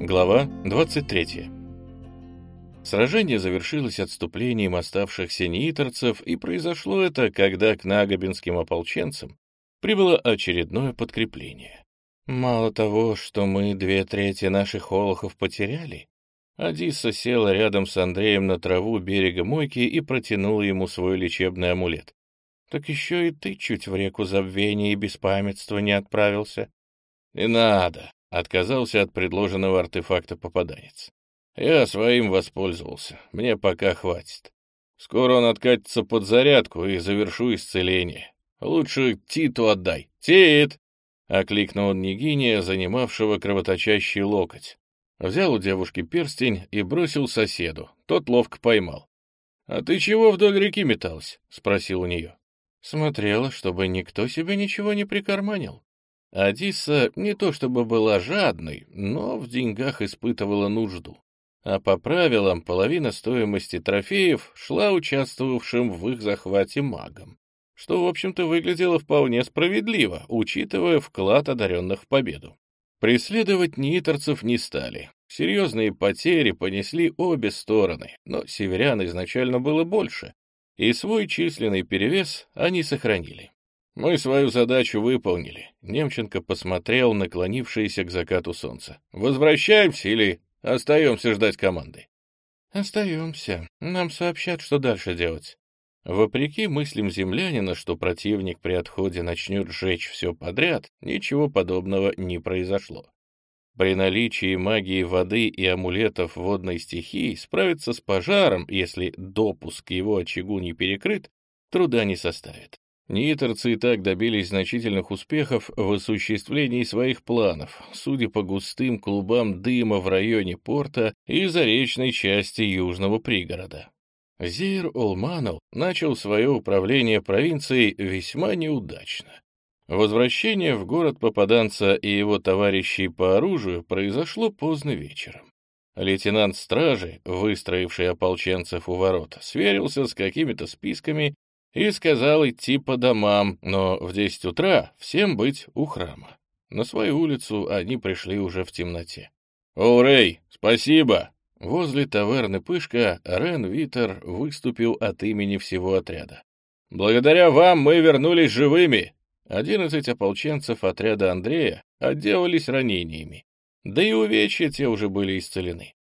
Глава 23. Сражение завершилось отступлением оставшихся нейтерцев, и произошло это, когда к нагобинским ополченцам прибыло очередное подкрепление. Мало того, что мы две трети наших олухов потеряли, Адисса села рядом с Андреем на траву берега мойки и протянула ему свой лечебный амулет. Так еще и ты чуть в реку забвения и беспамятства не отправился. — Не надо, Отказался от предложенного артефакта попаданец. Я своим воспользовался, мне пока хватит. Скоро он откатится под зарядку и завершу исцеление. Лучше Титу отдай. Тит! Окликнул он Нигиния, занимавшего кровоточащий локоть. Взял у девушки перстень и бросил соседу. Тот ловко поймал. «А ты чего вдоль реки металась?» — спросил у нее. «Смотрела, чтобы никто себе ничего не прикарманил». Адиса не то чтобы была жадной, но в деньгах испытывала нужду. А по правилам половина стоимости трофеев шла участвовавшим в их захвате магам, что, в общем-то, выглядело вполне справедливо, учитывая вклад одаренных в победу. Преследовать ниторцев не стали. Серьезные потери понесли обе стороны, но северян изначально было больше, и свой численный перевес они сохранили. Мы свою задачу выполнили. Немченко посмотрел наклонившееся к закату солнца. Возвращаемся или остаемся ждать команды? Остаемся. Нам сообщат, что дальше делать. Вопреки мыслям землянина, что противник при отходе начнет сжечь все подряд, ничего подобного не произошло. При наличии магии воды и амулетов водной стихии справиться с пожаром, если допуск его очагу не перекрыт, труда не составит. Нитерцы и так добились значительных успехов в осуществлении своих планов, судя по густым клубам дыма в районе порта и заречной части южного пригорода. Зейр Олманов начал свое управление провинцией весьма неудачно. Возвращение в город попаданца и его товарищей по оружию произошло поздно вечером. Лейтенант стражи, выстроивший ополченцев у ворот, сверился с какими-то списками и сказал идти по домам, но в десять утра всем быть у храма. На свою улицу они пришли уже в темноте. «О, Рэй, спасибо!» Возле таверны «Пышка» Рен Витер выступил от имени всего отряда. «Благодаря вам мы вернулись живыми!» Одиннадцать ополченцев отряда Андрея отделались ранениями, да и увечья те уже были исцелены.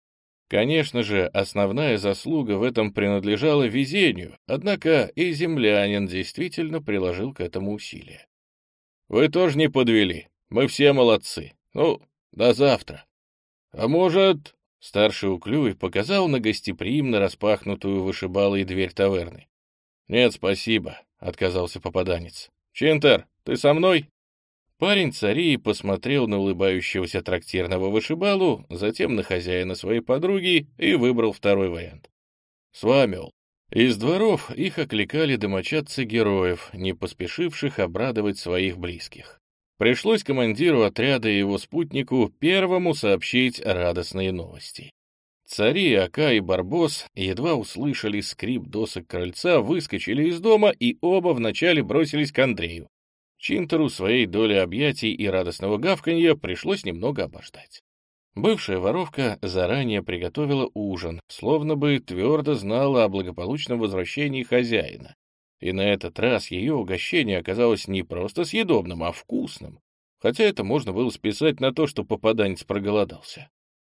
Конечно же, основная заслуга в этом принадлежала везению, однако и землянин действительно приложил к этому усилия. «Вы тоже не подвели. Мы все молодцы. Ну, до завтра. А может...» Старший Уклюй показал на гостеприимно распахнутую вышибалой дверь таверны. «Нет, спасибо», — отказался попаданец. «Чинтер, ты со мной?» Парень царей посмотрел на улыбающегося трактирного вышибалу, затем на хозяина своей подруги и выбрал второй вариант. Свамел. Из дворов их окликали домочадцы героев, не поспешивших обрадовать своих близких. Пришлось командиру отряда и его спутнику первому сообщить радостные новости. Цари, Ака и Барбос едва услышали скрип досок крыльца, выскочили из дома и оба вначале бросились к Андрею. Чинтеру своей доли объятий и радостного гавканья пришлось немного обождать. Бывшая воровка заранее приготовила ужин, словно бы твердо знала о благополучном возвращении хозяина. И на этот раз ее угощение оказалось не просто съедобным, а вкусным, хотя это можно было списать на то, что попаданец проголодался.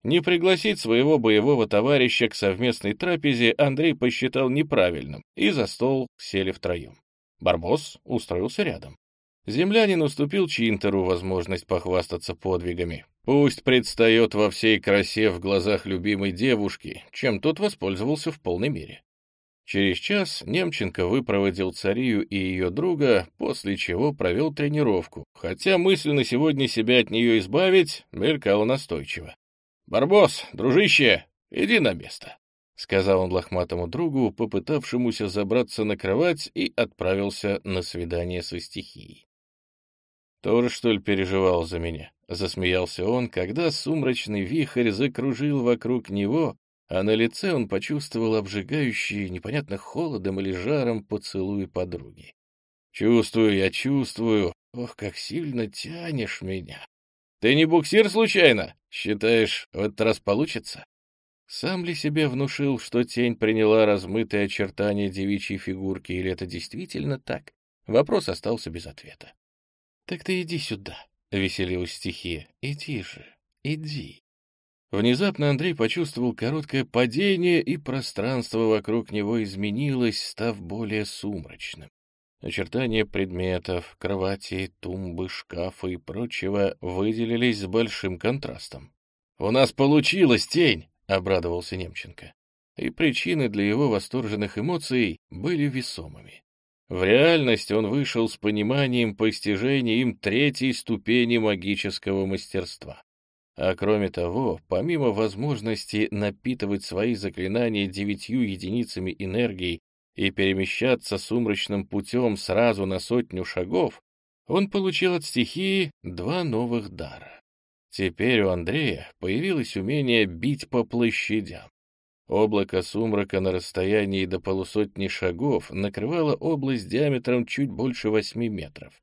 Не пригласить своего боевого товарища к совместной трапезе Андрей посчитал неправильным, и за стол сели втроем. Барбос устроился рядом. Землянин уступил Чинтеру возможность похвастаться подвигами. Пусть предстает во всей красе в глазах любимой девушки, чем тот воспользовался в полной мере. Через час Немченко выпроводил царию и ее друга, после чего провел тренировку, хотя мысль на сегодня себя от нее избавить мелькала настойчиво. «Барбос, дружище, иди на место», — сказал он лохматому другу, попытавшемуся забраться на кровать, и отправился на свидание со стихией. «Тоже, что ли, переживал за меня?» — засмеялся он, когда сумрачный вихрь закружил вокруг него, а на лице он почувствовал обжигающий, непонятно холодом или жаром поцелуй подруги. «Чувствую, я чувствую. Ох, как сильно тянешь меня!» «Ты не буксир случайно?» Считаешь, в этот раз получится? Сам ли себе внушил, что тень приняла размытые очертания девичьей фигурки, или это действительно так? Вопрос остался без ответа. «Так ты иди сюда», — веселилась стихия. «Иди же, иди». Внезапно Андрей почувствовал короткое падение, и пространство вокруг него изменилось, став более сумрачным. Очертания предметов, кровати, тумбы, шкафа и прочего выделились с большим контрастом. «У нас получилось, тень!» — обрадовался Немченко. И причины для его восторженных эмоций были весомыми. В реальность он вышел с пониманием постижения им третьей ступени магического мастерства. А кроме того, помимо возможности напитывать свои заклинания девятью единицами энергии и перемещаться сумрачным путем сразу на сотню шагов, он получил от стихии два новых дара. Теперь у Андрея появилось умение бить по площадям. Облако сумрака на расстоянии до полусотни шагов накрывало область диаметром чуть больше восьми метров.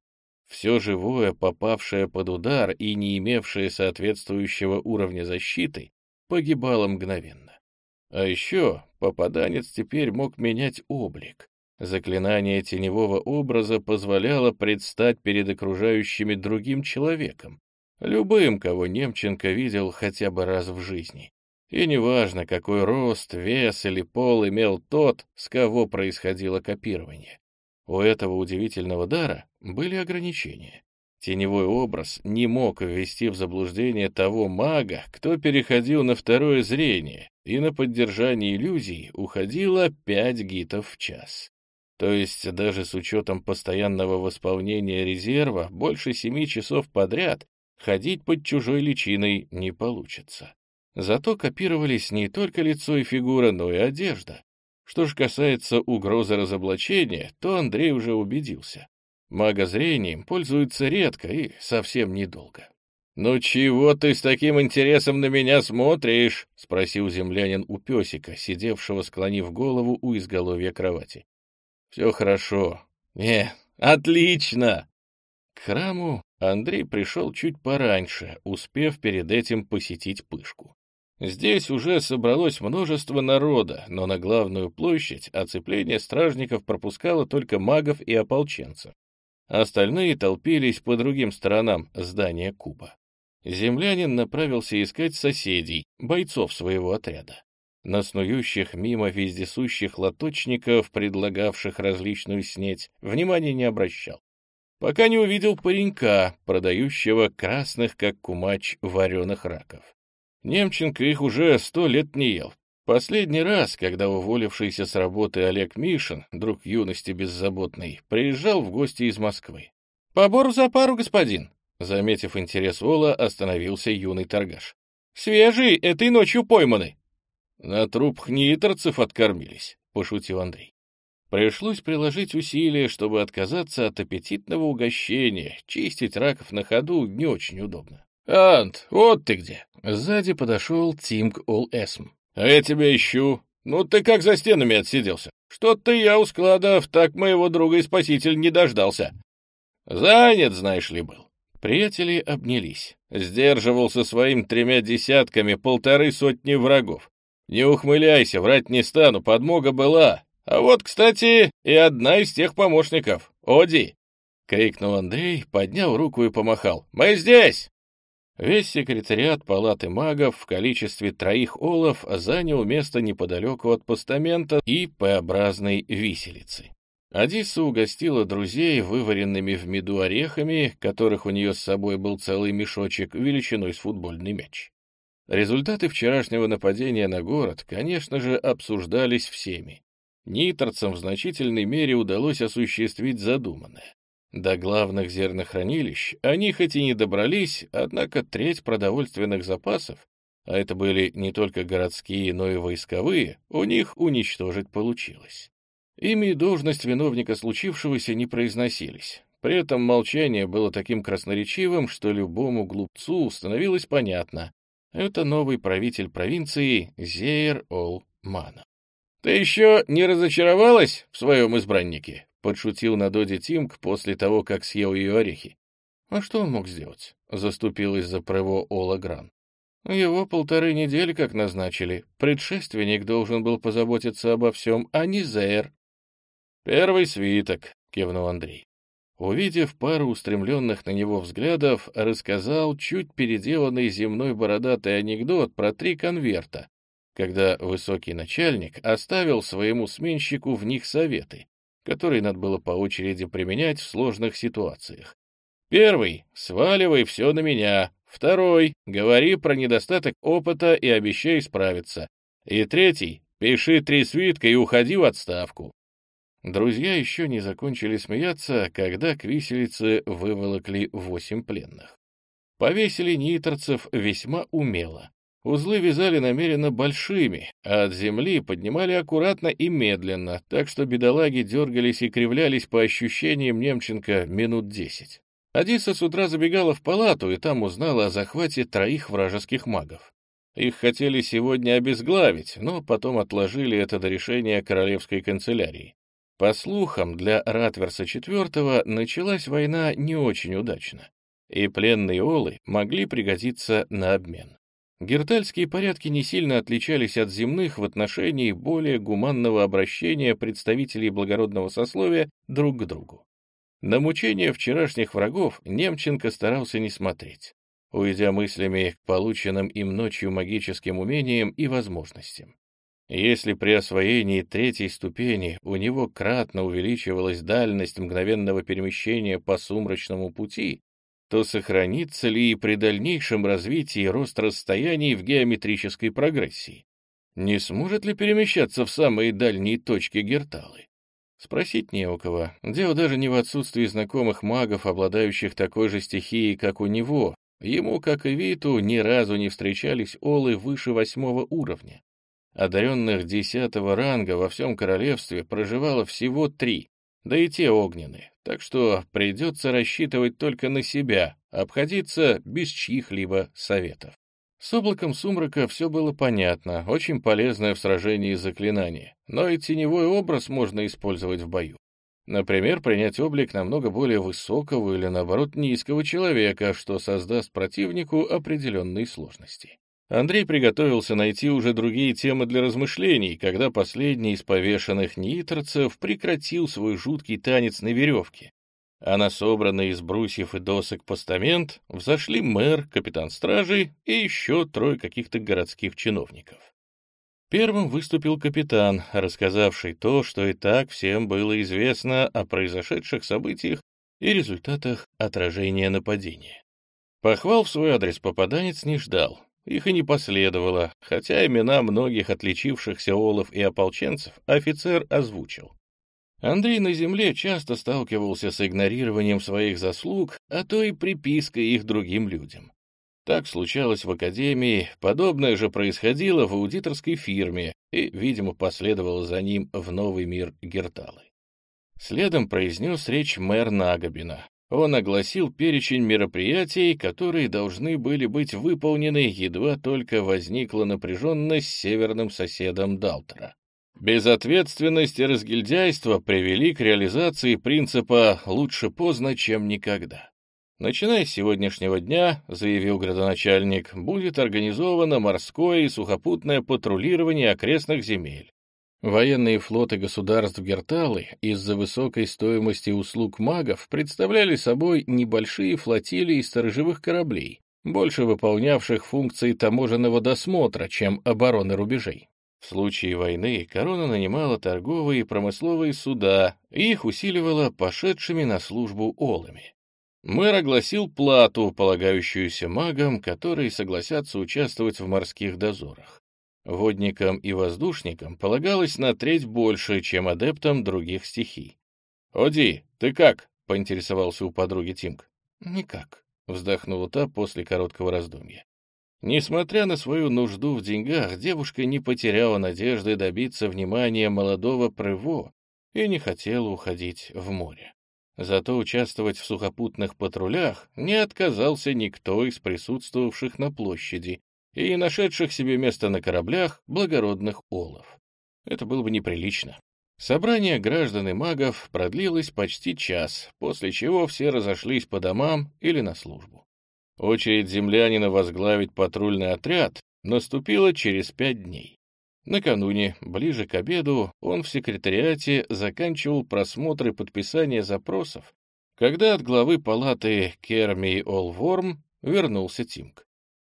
Все живое, попавшее под удар и не имевшее соответствующего уровня защиты, погибало мгновенно. А еще попаданец теперь мог менять облик. Заклинание теневого образа позволяло предстать перед окружающими другим человеком, Любым, кого Немченко видел хотя бы раз в жизни. И неважно, какой рост, вес или пол имел тот, с кого происходило копирование. У этого удивительного дара были ограничения. Теневой образ не мог ввести в заблуждение того мага, кто переходил на второе зрение, и на поддержание иллюзий уходило 5 гитов в час. То есть даже с учетом постоянного восполнения резерва больше 7 часов подряд ходить под чужой личиной не получится. Зато копировались не только лицо и фигура, но и одежда. Что же касается угрозы разоблачения, то Андрей уже убедился. Магозрением пользуются редко и совсем недолго. «Ну чего ты с таким интересом на меня смотришь?» — спросил землянин у песика, сидевшего, склонив голову у изголовья кровати. «Все хорошо». «Не, отлично!» К храму Андрей пришел чуть пораньше, успев перед этим посетить пышку. Здесь уже собралось множество народа, но на главную площадь оцепление стражников пропускало только магов и ополченцев. Остальные толпились по другим сторонам здания куба. Землянин направился искать соседей, бойцов своего отряда. На снующих мимо вездесущих лоточников, предлагавших различную снеть, внимания не обращал пока не увидел паренька, продающего красных, как кумач, вареных раков. Немченко их уже сто лет не ел. Последний раз, когда уволившийся с работы Олег Мишин, друг юности беззаботный, приезжал в гости из Москвы. «Побор за пару, господин!» Заметив интерес Ола, остановился юный торгаш. «Свежие, этой ночью пойманы!» «На труп хнитерцев откормились», — пошутил Андрей. Пришлось приложить усилия, чтобы отказаться от аппетитного угощения. Чистить раков на ходу не очень удобно. «Ант, вот ты где!» Сзади подошел Тимк Ол Эсм. «А я тебя ищу. Ну ты как за стенами отсиделся? Что-то я у складов так моего друга и спаситель не дождался. Занят, знаешь ли, был». Приятели обнялись. Сдерживался своим тремя десятками полторы сотни врагов. «Не ухмыляйся, врать не стану, подмога была, а вот, кстати, и одна из тех помощников, Оди!» — крикнул Андрей, поднял руку и помахал. «Мы здесь!» Весь секретариат палаты магов в количестве троих олов занял место неподалеку от постамента и П-образной виселицы. Адисса угостила друзей вываренными в меду орехами, которых у нее с собой был целый мешочек величиной с футбольный мяч. Результаты вчерашнего нападения на город, конечно же, обсуждались всеми. Ниторцам в значительной мере удалось осуществить задуманное. До главных зернохранилищ они хоть и не добрались, однако треть продовольственных запасов, а это были не только городские, но и войсковые, у них уничтожить получилось. Имя и должность виновника случившегося не произносились. При этом молчание было таким красноречивым, что любому глупцу становилось понятно. Это новый правитель провинции Зейр Ол Мана. «Ты еще не разочаровалась в своем избраннике?» — подшутил на Доде Тимк после того, как съел ее орехи. «А что он мог сделать?» — заступилась за Прево Ола Гран. Его полторы недели как назначили. Предшественник должен был позаботиться обо всем, а не Зейр. Первый свиток, кивнул Андрей. Увидев пару устремленных на него взглядов, рассказал чуть переделанный земной бородатый анекдот про три конверта, когда высокий начальник оставил своему сменщику в них советы, которые надо было по очереди применять в сложных ситуациях. Первый — сваливай все на меня. Второй — говори про недостаток опыта и обещай справиться. И третий — пиши три свитка и уходи в отставку. Друзья еще не закончили смеяться, когда к виселице выволокли восемь пленных. Повесили ниторцев весьма умело. Узлы вязали намеренно большими, а от земли поднимали аккуратно и медленно, так что бедолаги дергались и кривлялись по ощущениям Немченко минут десять. Адиса с утра забегала в палату и там узнала о захвате троих вражеских магов. Их хотели сегодня обезглавить, но потом отложили это до решения королевской канцелярии. По слухам, для Ратверса IV началась война не очень удачно, и пленные олы могли пригодиться на обмен. Гертальские порядки не сильно отличались от земных в отношении более гуманного обращения представителей благородного сословия друг к другу. На мучения вчерашних врагов Немченко старался не смотреть, уйдя мыслями к полученным им ночью магическим умениям и возможностям. Если при освоении третьей ступени у него кратно увеличивалась дальность мгновенного перемещения по сумрачному пути, то сохранится ли и при дальнейшем развитии рост расстояний в геометрической прогрессии? Не сможет ли перемещаться в самые дальние точки Герталы? Спросить не у кого. Дело даже не в отсутствии знакомых магов, обладающих такой же стихией, как у него. Ему, как и Виту, ни разу не встречались олы выше восьмого уровня. Одаренных десятого ранга во всем королевстве проживало всего три, да и те огненные, так что придется рассчитывать только на себя, обходиться без чьих-либо советов. С облаком сумрака все было понятно, очень полезное в сражении заклинание, но и теневой образ можно использовать в бою. Например, принять облик намного более высокого или, наоборот, низкого человека, что создаст противнику определенные сложности. Андрей приготовился найти уже другие темы для размышлений, когда последний из повешенных нитрцев прекратил свой жуткий танец на веревке. А на собранный из брусьев и досок постамент взошли мэр, капитан стражи и еще трое каких-то городских чиновников. Первым выступил капитан, рассказавший то, что и так всем было известно о произошедших событиях и результатах отражения нападения. Похвал в свой адрес попаданец не ждал, их и не последовало, хотя имена многих отличившихся олов и ополченцев офицер озвучил. Андрей на земле часто сталкивался с игнорированием своих заслуг, а то и припиской их другим людям. Так случалось в академии, подобное же происходило в аудиторской фирме и, видимо, последовало за ним в новый мир Герталы. Следом произнес речь мэр Нагобина, он огласил перечень мероприятий, которые должны были быть выполнены, едва только возникла напряженность с северным соседом Далтера. Безответственность и разгильдяйство привели к реализации принципа «лучше поздно, чем никогда». Начиная с сегодняшнего дня, заявил градоначальник, будет организовано морское и сухопутное патрулирование окрестных земель. Военные флоты государств Герталы из-за высокой стоимости услуг магов представляли собой небольшие флотилии сторожевых кораблей, больше выполнявших функции таможенного досмотра, чем обороны рубежей. В случае войны корона нанимала торговые и промысловые суда и их усиливала пошедшими на службу олами. Мэр огласил плату, полагающуюся магам, которые согласятся участвовать в морских дозорах. Водникам и воздушникам полагалось на треть больше, чем адептам других стихий. «Оди, ты как?» — поинтересовался у подруги Тимк. «Никак», — вздохнула та после короткого раздумья. Несмотря на свою нужду в деньгах, девушка не потеряла надежды добиться внимания молодого Прево и не хотела уходить в море. Зато участвовать в сухопутных патрулях не отказался никто из присутствовавших на площади, и нашедших себе место на кораблях благородных олов. Это было бы неприлично. Собрание граждан и магов продлилось почти час, после чего все разошлись по домам или на службу. Очередь землянина возглавить патрульный отряд наступила через пять дней. Накануне, ближе к обеду, он в секретариате заканчивал просмотр и подписание запросов, когда от главы палаты Керми Олворм вернулся Тимк.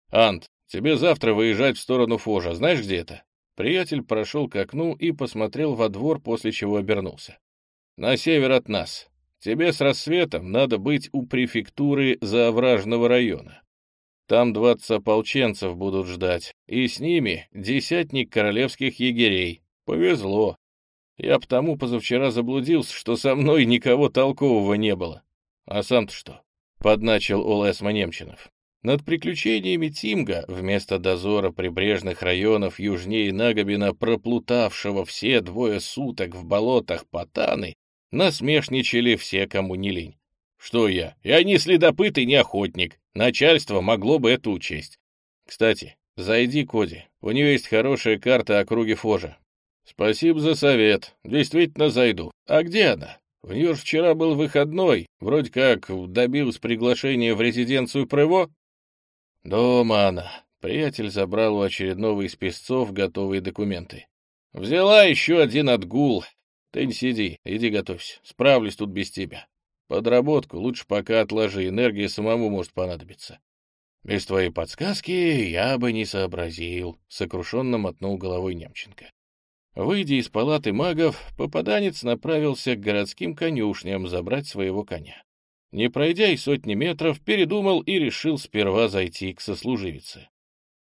«Ант, тебе завтра выезжать в сторону Фожа, знаешь, где это?» Приятель прошел к окну и посмотрел во двор, после чего обернулся. «На север от нас. Тебе с рассветом надо быть у префектуры Заовражного района. Там двадцать ополченцев будут ждать, и с ними десятник королевских егерей. Повезло. Я потому позавчера заблудился, что со мной никого толкового не было. А сам-то что? Подначил Олесма Немчинов. Над приключениями Тимга вместо дозора прибрежных районов южнее Нагобина, проплутавшего все двое суток в болотах Потаны, Насмешничали все, кому не лень. Что я? Я не следопыт и не охотник. Начальство могло бы это учесть. Кстати, зайди к Оде. У нее есть хорошая карта округи Фожа. Спасибо за совет. Действительно зайду. А где она? У нее же вчера был выходной. Вроде как добилась приглашения в резиденцию Прево. Дома она. Приятель забрал у очередного из песцов готовые документы. Взяла еще один отгул. Ты не сиди, иди готовься. Справлюсь тут без тебя. Подработку лучше пока отложи, энергия самому может понадобиться. Без твоей подсказки я бы не сообразил, — сокрушенно мотнул головой Немченко. Выйдя из палаты магов, попаданец направился к городским конюшням забрать своего коня. Не пройдя и сотни метров, передумал и решил сперва зайти к сослуживице.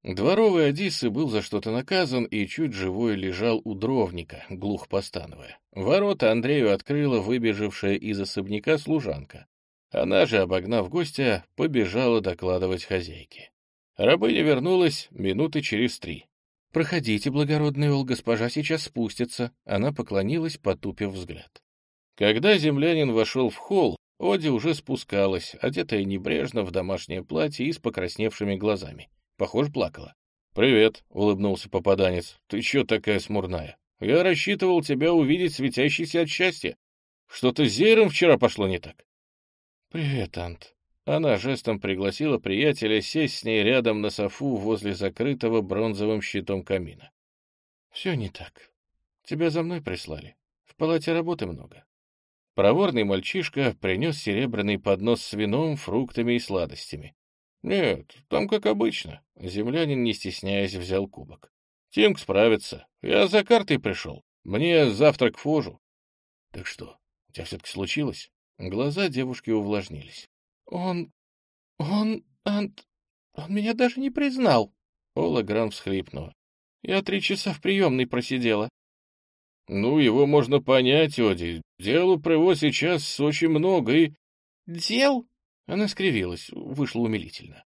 Дворовый Одиссы был за что-то наказан и чуть живой лежал у дровника, глух постановая. Ворота Андрею открыла выбежавшая из особняка служанка. Она же, обогнав гостя, побежала докладывать хозяйке. Рабыня вернулась минуты через три. «Проходите, благородный ол, госпожа сейчас спустится». Она поклонилась, потупив взгляд. Когда землянин вошел в холл, Оди уже спускалась, одетая небрежно в домашнее платье и с покрасневшими глазами. Похоже, плакала. «Привет», — улыбнулся попаданец. «Ты чё такая смурная? Я рассчитывал тебя увидеть светящейся от счастья. Что-то с зеером вчера пошло не так». «Привет, Ант». Она жестом пригласила приятеля сесть с ней рядом на софу возле закрытого бронзовым щитом камина. «Все не так. Тебя за мной прислали. В палате работы много». Проворный мальчишка принес серебряный поднос с вином, фруктами и сладостями. «Нет, там как обычно». Землянин, не стесняясь, взял кубок. «Тимк справится. Я за картой пришел. Мне завтрак фожу». «Так что, у тебя все-таки случилось?» Глаза девушки увлажнились. «Он... он... Ант... он меня даже не признал». Ола Гран всхлипнула. «Я три часа в приемной просидела». «Ну, его можно понять, Оди. Делу Прево сейчас очень много и...» «Дел?» Она скривилась, вышла умилительно.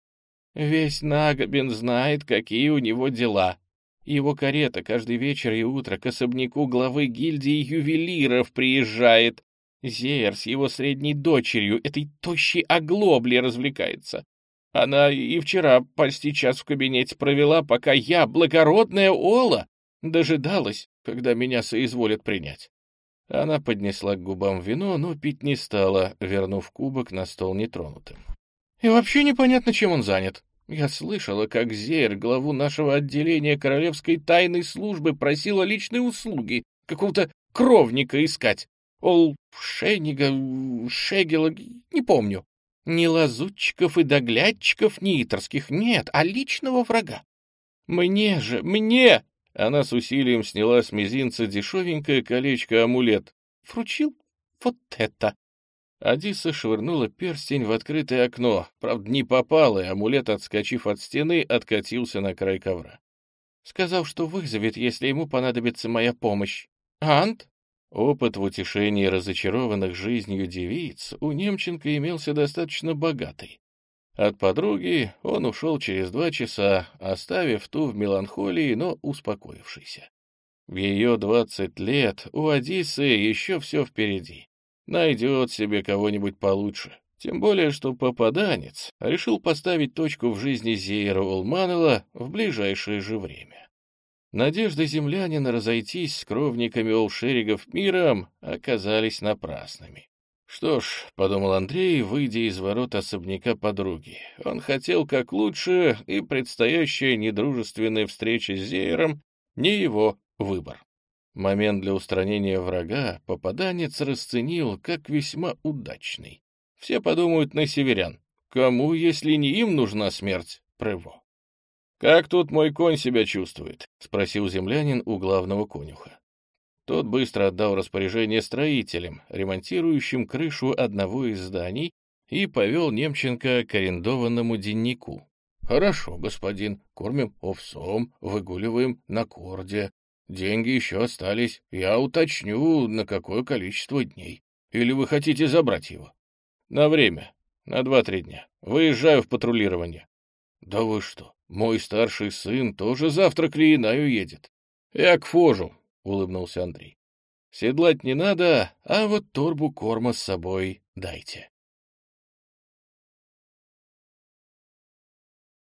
Весь Нагобин знает, какие у него дела. Его карета каждый вечер и утро к особняку главы гильдии ювелиров приезжает. Зеер с его средней дочерью, этой тощей оглоблей, развлекается. Она и вчера почти час в кабинете провела, пока я, благородная Ола, дожидалась, когда меня соизволят принять. Она поднесла к губам вино, но пить не стала, вернув кубок на стол нетронутым. «И вообще непонятно, чем он занят. Я слышала, как Зейр, главу нашего отделения Королевской тайной службы, просила личные услуги, какого-то кровника искать. Ол Шенига, Шегела, не помню. Ни лазутчиков и доглядчиков нииторских нет, а личного врага. Мне же, мне она с усилием сняла с мизинца дешевенькое колечко-амулет. Вручил вот это. Адиса швырнула перстень в открытое окно. Правда, не попала, и амулет, отскочив от стены, откатился на край ковра. Сказал, что вызовет, если ему понадобится моя помощь. Ант? Опыт в утешении разочарованных жизнью девиц у Немченко имелся достаточно богатый. От подруги он ушел через два часа, оставив ту в меланхолии, но успокоившейся. В ее двадцать лет у Одиссы еще все впереди. Найдет себе кого-нибудь получше. Тем более, что попаданец решил поставить точку в жизни Зейра Улманова в ближайшее же время. Надежды землянина разойтись с кровниками Олшеригов миром оказались напрасными. Что ж, — подумал Андрей, выйдя из ворот особняка подруги, он хотел как лучше, и предстоящая недружественная встреча с Зеером — не его выбор. Момент для устранения врага попаданец расценил как весьма удачный. Все подумают на северян. Кому, если не им, нужна смерть Прево? «Как тут мой конь себя чувствует?» — спросил землянин у главного конюха. Тот быстро отдал распоряжение строителям, ремонтирующим крышу одного из зданий, и повел Немченко к арендованному деннику. «Хорошо, господин, кормим овсом, выгуливаем на корде. Деньги еще остались. Я уточню, на какое количество дней. Или вы хотите забрать его?» «На время. На два-три дня. Выезжаю в патрулирование». «Да вы что, мой старший сын тоже завтра к Лиенаю едет. Я к Фожу, — улыбнулся Андрей. «Седлать не надо, а вот торбу корма с собой дайте».